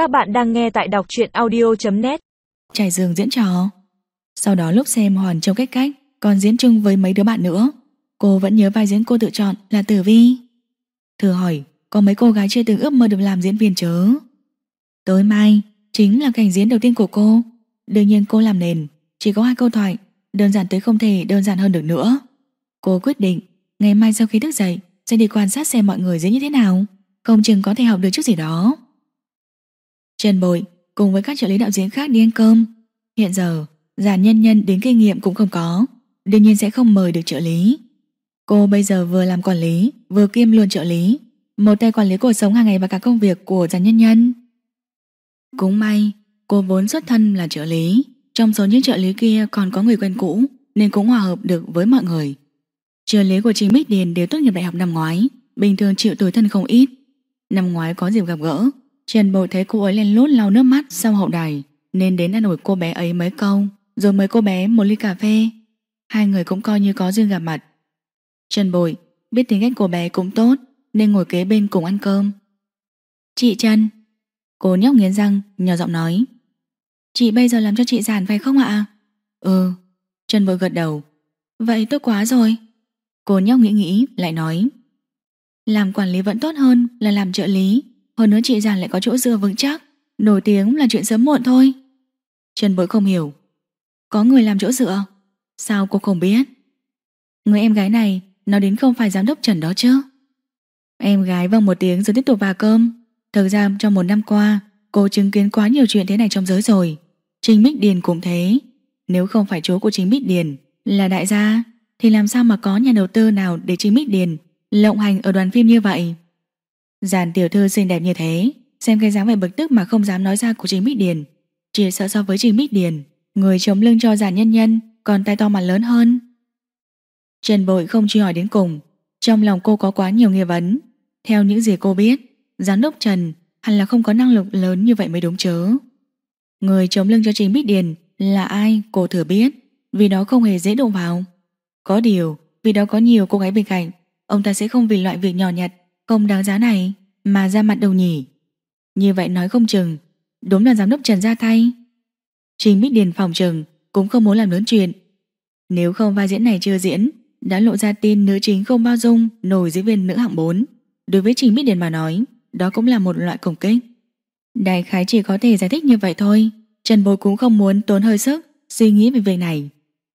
Các bạn đang nghe tại đọc truyện audio.net Trải giường diễn trò. Sau đó lúc xem Hoàn trong cách cách, Còn diễn chung với mấy đứa bạn nữa. Cô vẫn nhớ vai diễn cô tự chọn là Tử Vi. Thử hỏi, Có mấy cô gái chưa từng ước mơ được làm diễn viên chớ? Tối mai, Chính là cảnh diễn đầu tiên của cô. Đương nhiên cô làm nền, Chỉ có hai câu thoại, Đơn giản tới không thể đơn giản hơn được nữa. Cô quyết định, Ngày mai sau khi thức dậy, Sẽ đi quan sát xem mọi người diễn như thế nào. Không chừng có thể học được chút gì đó. Trần Bội cùng với các trợ lý đạo diễn khác đi ăn cơm. Hiện giờ, giàn nhân nhân đến kinh nghiệm cũng không có, đương nhiên sẽ không mời được trợ lý. Cô bây giờ vừa làm quản lý, vừa kiêm luôn trợ lý, một tay quản lý cuộc sống hàng ngày và cả công việc của giàn nhân nhân. Cũng may, cô vốn xuất thân là trợ lý, trong số những trợ lý kia còn có người quen cũ nên cũng hòa hợp được với mọi người. Trợ lý của Trình Bích Điền đều tốt nghiệp đại học năm ngoái, bình thường chịu tuổi thân không ít. Năm ngoái có dịp gặp gỡ, Trần Bồi thấy cô ấy lên lút lau nước mắt sau hậu đài, Nên đến ăn ủi cô bé ấy mấy câu, Rồi mời cô bé một ly cà phê. Hai người cũng coi như có duyên gặp mặt. Trần Bồi biết tính cách cô bé cũng tốt, Nên ngồi kế bên cùng ăn cơm. Chị Trần, Cô nhóc nghiến răng, nhỏ giọng nói. Chị bây giờ làm cho chị giản phải không ạ? Ừ Trần Bồi gật đầu. Vậy tốt quá rồi. Cô nhóc nghĩ nghĩ, lại nói. Làm quản lý vẫn tốt hơn là làm trợ lý hơn nữa chị giản lại có chỗ dựa vững chắc. Nổi tiếng là chuyện sớm muộn thôi. Trần bối không hiểu. Có người làm chỗ dựa? Sao cô không biết? Người em gái này, nó đến không phải giám đốc Trần đó chứ? Em gái vâng một tiếng rồi tiếp tục vào cơm. Thực ra trong một năm qua, Cô chứng kiến quá nhiều chuyện thế này trong giới rồi. Trình Bích Điền cũng thế. Nếu không phải chỗ của Trình Bích Điền Là đại gia, Thì làm sao mà có nhà đầu tư nào để Trình Bích Điền Lộng hành ở đoàn phim như vậy? Giàn tiểu thư xinh đẹp như thế, Xem cái dáng vẻ bực tức mà không dám nói ra của Trình Bích Điền. Chỉ sợ so với Trình Bích Điền, Người chống lưng cho giàn nhân nhân, Còn tay to mặt lớn hơn. Trần Bội không truy hỏi đến cùng, Trong lòng cô có quá nhiều nghi vấn. Theo những gì cô biết, Giám đốc Trần hẳn là không có năng lực lớn như vậy mới đúng chớ Người chống lưng cho Trình Bích Điền Là ai cô thừa biết, Vì đó không hề dễ đụng vào. Có điều, vì đó có nhiều cô gái bên cạnh, Ông ta sẽ không vì loại việc nhỏ nhặt, không đáng giá này mà ra mặt đầu nhỉ. Như vậy nói không chừng, đúng là giám đốc Trần ra tay. Trình Bích Điền phòng trừng cũng không muốn làm lớn chuyện. Nếu không vai diễn này chưa diễn, đã lộ ra tin nữ chính không bao dung nổi diễn viên nữ hạng 4. Đối với Trình Bích Điền mà nói, đó cũng là một loại cổng kích. Đại khái chỉ có thể giải thích như vậy thôi. Trần Bối cũng không muốn tốn hơi sức suy nghĩ về việc này.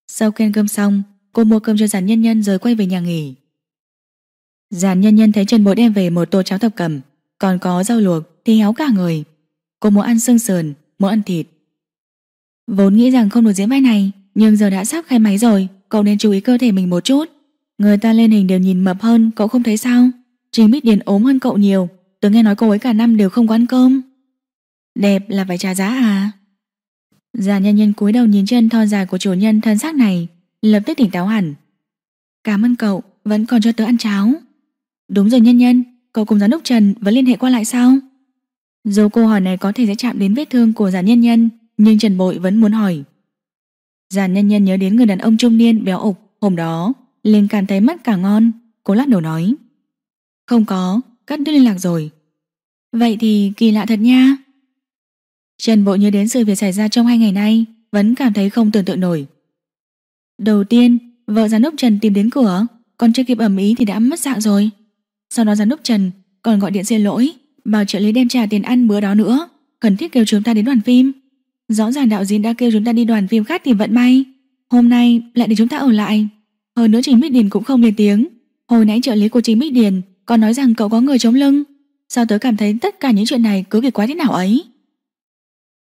Sau khen cơm xong, cô mua cơm cho giản nhân nhân rồi quay về nhà nghỉ. Giàn nhân nhân thấy Trần Bội đem về một tô cháo thập cẩm Còn có rau luộc thì héo cả người. Cô muốn ăn xương sườn, muốn ăn thịt. Vốn nghĩ rằng không được diễn vai này Nhưng giờ đã sắp khai máy rồi Cậu nên chú ý cơ thể mình một chút. Người ta lên hình đều nhìn mập hơn Cậu không thấy sao? Trình Bích Điền ốm hơn cậu nhiều Tôi nghe nói cô ấy cả năm đều không có ăn cơm. Đẹp là phải trả giá à? Già nhân nhân cúi đầu nhìn chân thon dài của chủ nhân thân xác này Lập tức tỉnh táo hẳn. Cảm ơn cậu Vẫn còn cho tớ ăn cháo. Đúng rồi nhân nhân, cậu cùng giám đốc Trần vẫn liên hệ qua lại sao? Dù câu hỏi này có thể sẽ chạm đến vết thương của giàn nhân nhân, nhưng Trần Bội vẫn muốn hỏi. Giàn nhân nhân nhớ đến người đàn ông trung niên béo ục hôm đó, liền cảm thấy mắt cả ngon, cô lắc đầu nói. Không có, cắt đứt liên lạc rồi. Vậy thì kỳ lạ thật nha. Trần Bội nhớ đến sự việc xảy ra trong hai ngày nay, vẫn cảm thấy không tưởng tượng nổi. Đầu tiên, vợ giám đốc Trần tìm đến cửa, còn chưa kịp ẩm ý thì đã mất dạng rồi. Sau đó giám đốc Trần còn gọi điện xin lỗi, Bảo trợ lý đem trả tiền ăn bữa đó nữa. Cần thiết kêu chúng ta đến đoàn phim. Rõ ràng đạo diễn đã kêu chúng ta đi đoàn phim khác tìm vận may. Hôm nay lại để chúng ta ở lại. Hơn nữa Trình Bích Điền cũng không lên tiếng. Hồi nãy trợ lý của Trình Bích Điền Còn nói rằng cậu có người chống lưng. Sao tớ cảm thấy tất cả những chuyện này cứ kỳ quá thế nào ấy?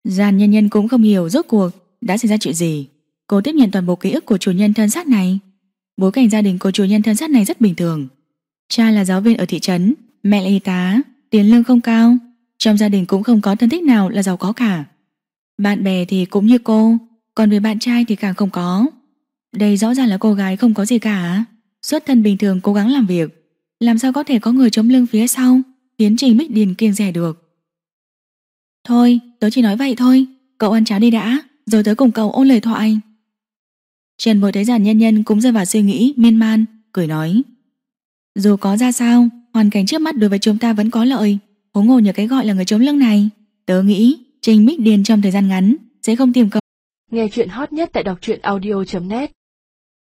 Giàn nhân nhân cũng không hiểu rốt cuộc Đã xảy ra chuyện gì. Cô tiếp nhận toàn bộ ký ức của chủ nhân thân xác này. Bối cảnh gia đình của chủ nhân thân xác này rất bình thường. Cha là giáo viên ở thị trấn, mẹ là y tá, tiền lương không cao, trong gia đình cũng không có thân thích nào là giàu có cả. Bạn bè thì cũng như cô, còn về bạn trai thì càng không có. Đây rõ ràng là cô gái không có gì cả, xuất thân bình thường cố gắng làm việc, làm sao có thể có người chống lưng phía sau, tiến trình Bích Điền kiêng rẻ được. Thôi, tớ chỉ nói vậy thôi, cậu ăn cháo đi đã, rồi tớ cùng cậu ôn lời thoại. Trần bồi thấy giản nhân nhân cũng rơi vào suy nghĩ miên man, cười nói. Dù có ra sao, hoàn cảnh trước mắt đối với chúng ta vẫn có lợi, huống hồ nhờ cái gọi là người chống lưng này. Tớ nghĩ, Trình Mích Điền trong thời gian ngắn sẽ không tìm cậu. Nghe chuyện hot nhất tại đọc truyện audio.net